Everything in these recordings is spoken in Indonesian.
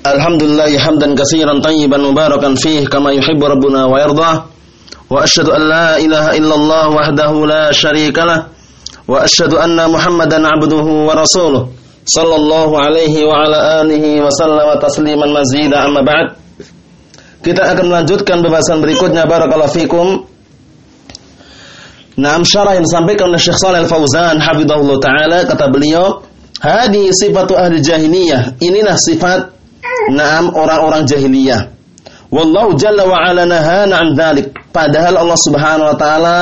Alhamdulillah hamdan katsiran tayyiban mubarakan fih kama yuhibbu rabbuna wa yardah. Wa asyhadu an la ilaha illallah wahdahu la syarika. Wa asyhadu anna Muhammadan abduhu wa rasuluh. Sallallahu alaihi wa ala alihi wa sallama tasliman mazida amma ba'd. Kita akan melanjutkan pembahasan berikutnya barakallahu fikum. Naam syarah yang disampaikan oleh Syekh Shalal Al-Fauzan hafizahullah taala kata beliau, "Hadi sifatu ahli jahiliyah." Inilah sifat Naam orang-orang jahiliyah. Wallahu jalla wa ala nahana an dzalik. Padahal Allah Subhanahu wa taala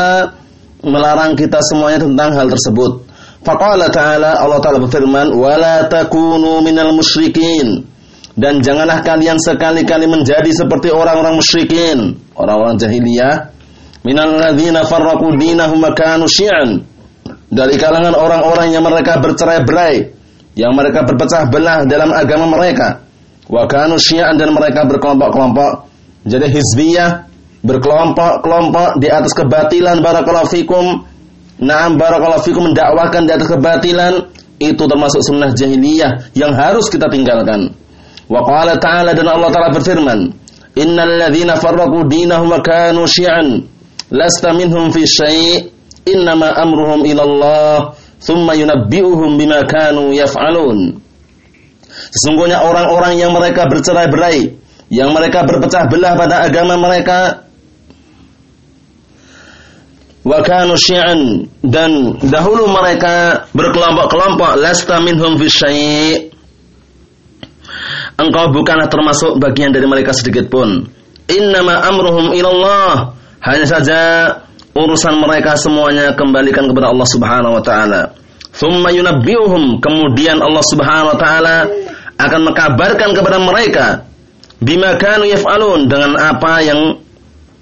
melarang kita semuanya tentang hal tersebut. Faqala ta'ala Allah taala berfirman, "Wa la takunu minal musyrikin." Dan janganlah kalian sekali-kali menjadi seperti orang-orang musyrikin, orang-orang jahiliyah, minal ladzina farraqu dinahum kanu syi'an. Dari kalangan orang-orang yang mereka bercerai-berai, yang mereka berpecah belah dalam agama mereka. Wa kanu syi'an dan mereka berkelompok-kelompok. Jadi hizbiyah berkelompok-kelompok di atas kebatilan barakallahu fikum. Naam barakallahu fikum mendakwakan di atas kebatilan itu termasuk sunnah jahiliyah yang harus kita tinggalkan. Wa qala ta'ala dan Allah Ta'ala berfirman, "Innal ladzina farraqu dinahum wa kanu syi'an lasta minhum fi syai' innama amruhum ila Allah thumma yunabbi'uhum bima kanu yaf'alun." Sesungguhnya orang-orang yang mereka bercerai-berai, yang mereka berpecah belah pada agama mereka, wa kanu syi'an dan dahulu mereka berkelompok-kelompok lasta minhum fi Engkau bukanlah termasuk bagian dari mereka sedikit pun. Innama amruhum ilallah. Hanya saja urusan mereka semuanya kembalikan kepada Allah Subhanahu wa taala. Thumma yunabbi'uhum. Kemudian Allah Subhanahu wa taala akan mengkabarkan kepada mereka bima kanu yaf'alun dengan apa yang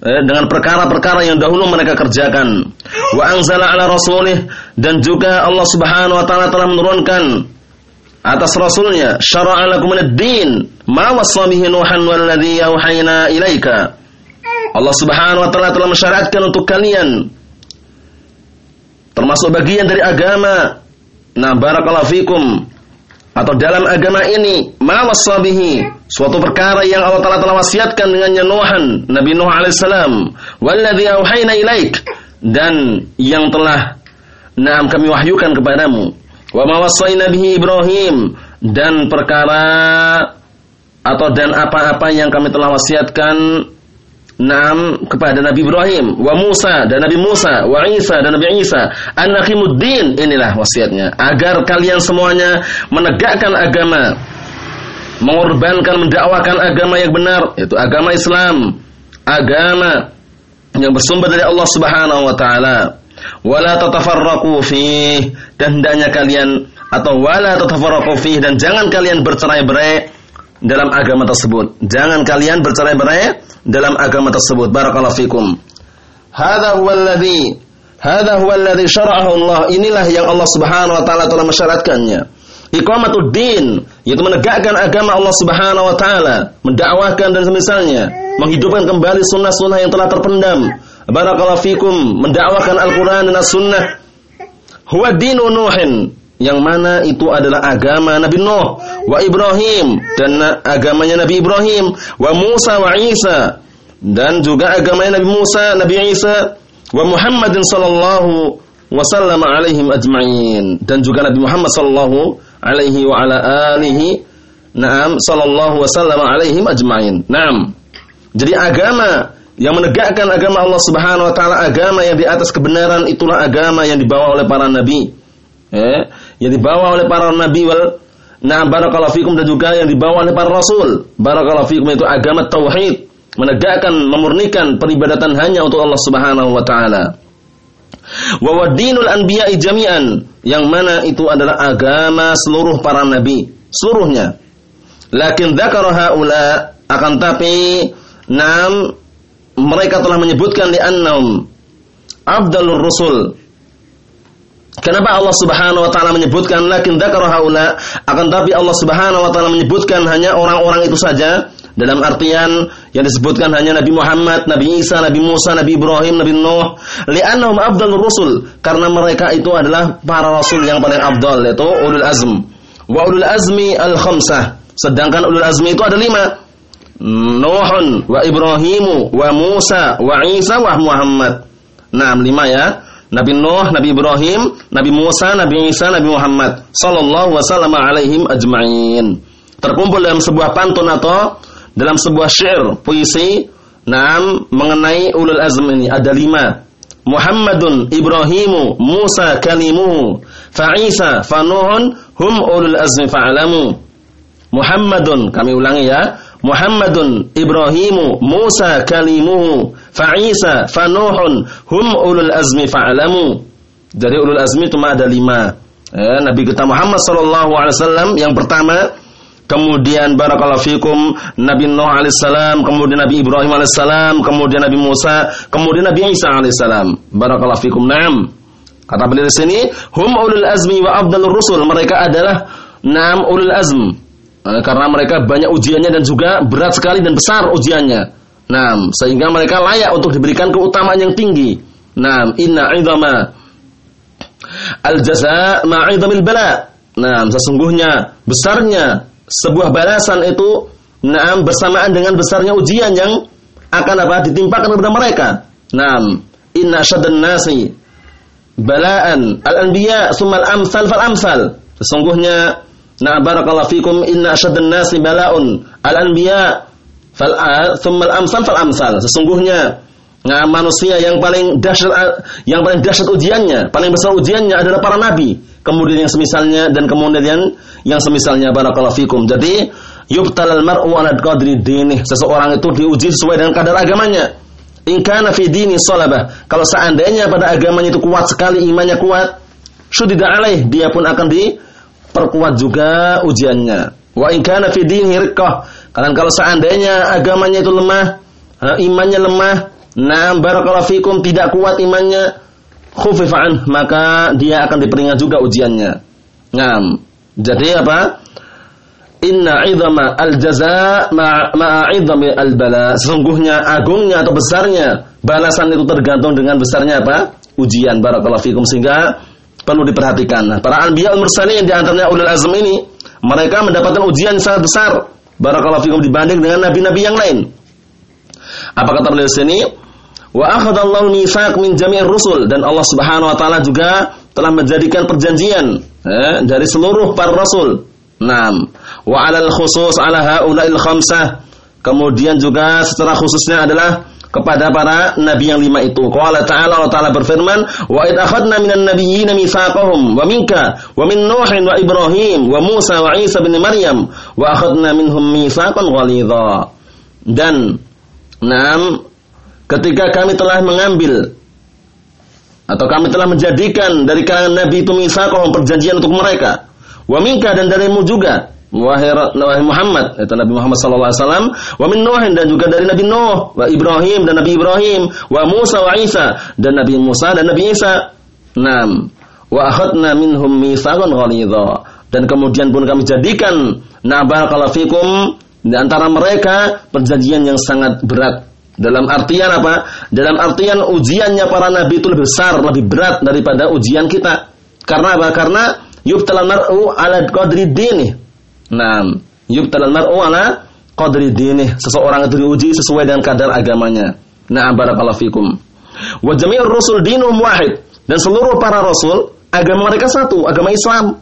eh, dengan perkara-perkara yang dahulu mereka kerjakan. Wa anzala ala rasulih dan juga Allah Subhanahu wa taala telah menurunkan atas rasulnya syara'a lakum ad-din ma wassa bihi nuhan walladhi auhayna ilaika. Allah Subhanahu wa taala telah mensyariatkan untuk kalian termasuk bagian dari agama. Nah, barakallahu fikum atau dalam agama ini ma wasabihi suatu perkara yang Allah Taala telah wasiatkan dengannya Nuhan Nabi Nuh alaihissalam walladzi auhayna ilaik dan yang telah Naam kami wahyukan kepadamu. Wa ma Ibrahim dan perkara atau dan apa-apa yang kami telah wasiatkan Naam kepada Nabi Ibrahim, wa Musa dan Nabi Musa, wa Isa dan Nabi Isa. Anakimuddin inilah wasiatnya agar kalian semuanya menegakkan agama, mengorbankan mendakwakan agama yang benar, yaitu agama Islam, agama yang bersumber dari Allah Subhanahu wa taala. Wala tatafarraqu dan hendaknya kalian atau wala tatafarraqu dan jangan kalian bercerai-berai dalam agama tersebut. Jangan kalian bercerai-berai dalam agama tersebut. Barakallahu fikum. Hadza huwa alladhi hadza huwa alladhi syara'ahu Allah. Inilah yang Allah Subhanahu wa taala telah mensyaratkannya. Iqamatud din, yaitu menegakkan agama Allah Subhanahu wa taala, mendakwahkan dan semisalnya, menghidupkan kembali sunnah-sunnah yang telah terpendam. Barakallahu fikum, mendakwahkan Al-Qur'an dan As-Sunnah. Huwa dinu Nuhin, yang mana itu adalah agama Nabi Nuh wa Ibrahim dan agamanya Nabi Ibrahim wa Musa wa Isa dan juga agamanya Nabi Musa, Nabi Isa wa Muhammadin sallallahu wasallam alaihim ajma'in dan juga Nabi Muhammad sallallahu alaihi wa ala alihi na'am sallallahu wasallam alaihim ajma'in. Naam. Jadi agama yang menegakkan agama Allah Subhanahu wa taala agama yang di atas kebenaran itulah agama yang dibawa oleh para nabi. Eh, yang dibawa oleh para nabi wal Nah, barakallahu fikum dan juga yang dibawa oleh para rasul. Barakallahu fikum itu agama tauhid, menegakkan, memurnikan peribadatan hanya untuk Allah Subhanahu wa taala. Wa wadinul anbiya'i jami'an, yang mana itu adalah agama seluruh para nabi, seluruhnya. Lakin dzakara haula akan tapi nam mereka telah menyebutkan di annam afdalur rusul Kenapa Allah Subhanahu wa taala menyebutkan lakin dzakara haula akan tapi Allah Subhanahu wa taala menyebutkan hanya orang-orang itu saja dalam artian yang disebutkan hanya Nabi Muhammad, Nabi Isa, Nabi Musa, Nabi Ibrahim, Nabi Nuh, li'annahum afdalur rusul karena mereka itu adalah para rasul yang paling afdal yaitu ulul azm. Wa ulul azmi al-khamsah Sedangkan ulul azmi itu ada lima. Nuhun wa Ibrahimu wa Musa wa Isa wa Muhammad. Nah, lima ya. Nabi Nuh, Nabi Ibrahim, Nabi Musa, Nabi Isa, Nabi Muhammad sallallahu wasallam alaihim ajma'in. Terkumpul dalam sebuah pantun atau dalam sebuah syair, puisi, nam mengenai ulul azm ini ada lima. Muhammadun Ibrahimu Musa kalimuhu fa Isa fa Nuhun hum ulul azmi fa'lamu. Muhammadun kami ulangi ya. Muhammadun Ibrahimu Musa kalimuhu fa Isa fa Nuhun hum ulul azmi fa'lamu. Jadi ulul azmi cuma ada lima. Ya, Nabi kita Muhammad sallallahu alaihi wasallam yang pertama kemudian barakallahu fikum Nabi Nuh alaihissalam, kemudian Nabi Ibrahim alaihissalam, kemudian Nabi Musa, kemudian Nabi Isa alaihissalam. Barakallahu fikum. Naam. Kata beliau di sini, hum ulul azmi wa afdalur rusul. Mereka adalah naam ulul azm. Karena mereka banyak ujiannya dan juga berat sekali dan besar ujiannya. Nah, sehingga mereka layak untuk diberikan keutamaan yang tinggi. Nah, inna idama al-jaza ma'idhamil bala. Nah, sesungguhnya besarnya sebuah balasan itu nah bersamaan dengan besarnya ujian yang akan apa ditimpakan kepada mereka. Nah, inna syaddan nasi bala'an al-anbiya summal amsal fal amsal. Sesungguhnya Nah barakallahu fikum inna asyaddan nasi bala'un al-anbiya fal thumma al-amsal fal amsal. Sesungguhnya nah, manusia yang paling dahsyat yang paling dahsyat ujiannya, paling besar ujiannya adalah para nabi. Kemudian yang semisalnya dan kemudian yang semisalnya barakallahu fikum. Jadi yubtalal mar'u ala qadri dinih. Seseorang itu diuji sesuai dengan kadar agamanya. In kana fi dini salabah. Kalau seandainya pada agamanya itu kuat sekali, imannya kuat, syudida alaih, dia pun akan di perkuat juga ujiannya. Wa in kana fi dinihi Karena kalau seandainya agamanya itu lemah, imannya lemah, nah barakallahu fikum tidak kuat imannya, khufifan maka dia akan diperingat juga ujiannya. Ngam. Jadi apa? Inna idama al-jaza ma'a idami al-bala. Sesungguhnya agungnya atau besarnya balasan itu tergantung dengan besarnya apa? Ujian barakallahu fikum sehingga perlu diperhatikan. Para anbiya al-mursalin di antaranya ulul azm ini, mereka mendapatkan ujian sangat besar. Barakallahu fikum dibanding dengan nabi-nabi yang lain. Apa kata beliau sini? Wa akhadallahu mitsaq min jami'ir rusul dan Allah Subhanahu wa taala juga telah menjadikan perjanjian eh, dari seluruh para rasul. Naam. Wa 'alal khusus 'ala haula'il khamsah. Kemudian juga secara khususnya adalah kepada para nabi yang lima itu. Qala ta'ala Allah Ta'ala berfirman, "Wa id akhadna minan nabiyyina mitsaqahum wa minka wa min Nuhin wa Ibrahim wa Musa wa Isa bin Maryam wa akhadna minhum mitsaqan ghalidha." Dan enam ketika kami telah mengambil atau kami telah menjadikan dari kalangan nabi itu mitsaqahum perjanjian untuk mereka. Wa minka dan darimu juga wahai, wahai Muhammad itu Nabi Muhammad sallallahu alaihi wasallam wa min Nuh dan juga dari Nabi Nuh wa Ibrahim dan Nabi Ibrahim wa Musa wa Isa dan Nabi Musa dan Nabi Isa Nam wa akhadna minhum mitsaqan ghalidha dan kemudian pun kami jadikan na barakallahu fikum di antara mereka perjanjian yang sangat berat dalam artian apa? Dalam artian ujiannya para nabi itu lebih besar, lebih berat daripada ujian kita. Karena apa? Karena yubtala mar'u ala qadri dini Nah, yubtalal mar'u ala qadri dinih. Seseorang itu diuji sesuai dengan kadar agamanya. Nah, barakallahu fikum. Wa jami'ur rusul dinum wahid. Dan seluruh para rasul agama mereka satu, agama Islam.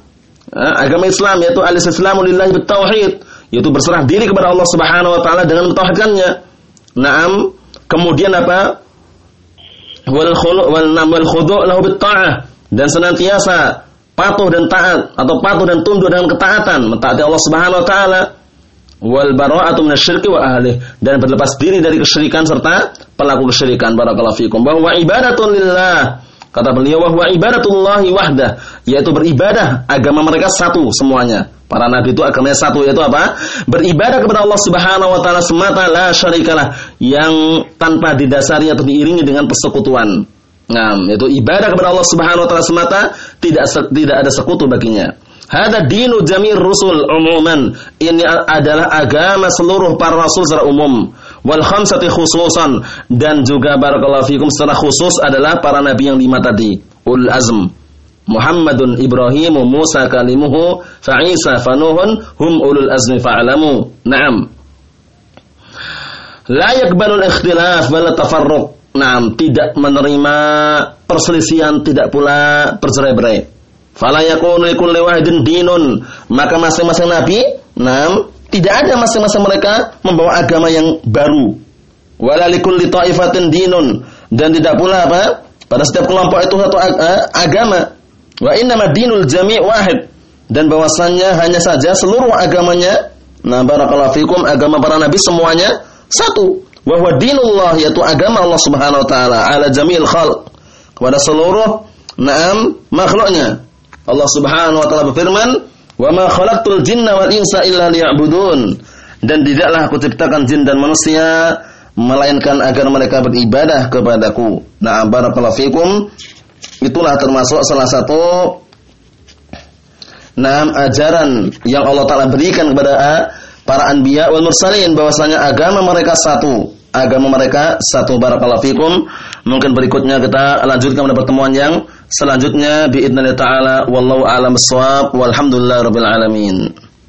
Nah, agama Islam yaitu al-islamu lillahi bitauhid, yaitu berserah diri kepada Allah Subhanahu wa taala dengan mentauhidkannya. Naam, kemudian apa? Wal khulu wal nam wal khudu' lahu bit dan senantiasa patuh dan taat atau patuh dan tunduk dengan ketaatan mentaati Allah Subhanahu wa taala wal bara'atu minasyirki wa ahli dan berlepas diri dari kesyirikan serta pelaku kesyirikan. Barakallahu fikum. Bahwa ibadatun lillah. Kata beliau bahwa ibadatullahi wahdah yaitu beribadah agama mereka satu semuanya. Para nabi itu agamanya satu yaitu apa? Beribadah kepada Allah Subhanahu wa taala semata la syarikalah yang tanpa didasari atau diiringi dengan persekutuan Nah, yaitu ibadah kepada Allah Subhanahu wa taala semata, tidak tidak ada sekutu baginya. Hada dinu jamir rusul umuman. Ini adalah agama seluruh para rasul secara umum. Wal khamsati khususan dan juga barakallahu fikum secara khusus adalah para nabi yang lima tadi, ul azm. Muhammadun Ibrahim Musa kalimuhu fa Isa fa Nuhun hum ulul azmi fa'lamu. Naam. La yakbalul ikhtilaf wal tafarruq. Naam, tidak menerima perselisihan, tidak pula percerai-berai. Fala yakunu likulli wahidin dinun. Maka masing-masing nabi, naam, tidak ada masing-masing mereka membawa agama yang baru. Wala likulli ta'ifatin dinun dan tidak pula apa? Pada setiap kelompok itu satu agama. Wa innama dinul jami' wahid. Dan bahwasannya hanya saja seluruh agamanya Nah barakallahu fikum agama para nabi semuanya satu. Wa huwa dinullah yaitu agama Allah Subhanahu wa taala ala jami'il khalq kepada seluruh na'am makhluknya. Allah Subhanahu wa taala berfirman, "Wa ma khalaqtul jinna wal insa illa liya'budun." Dan tidaklah aku ciptakan jin dan manusia melainkan agar mereka beribadah kepadaku. Nah, barakallahu fikum itulah termasuk salah satu Nah, ajaran yang Allah Ta'ala berikan kepada ah, para anbiya wal mursalin bahwasanya agama mereka satu. Agama mereka satu barakallahu fikum. Mungkin berikutnya kita lanjutkan pada pertemuan yang selanjutnya biidznillah taala wallahu a'lam bissawab walhamdulillah rabbil alamin.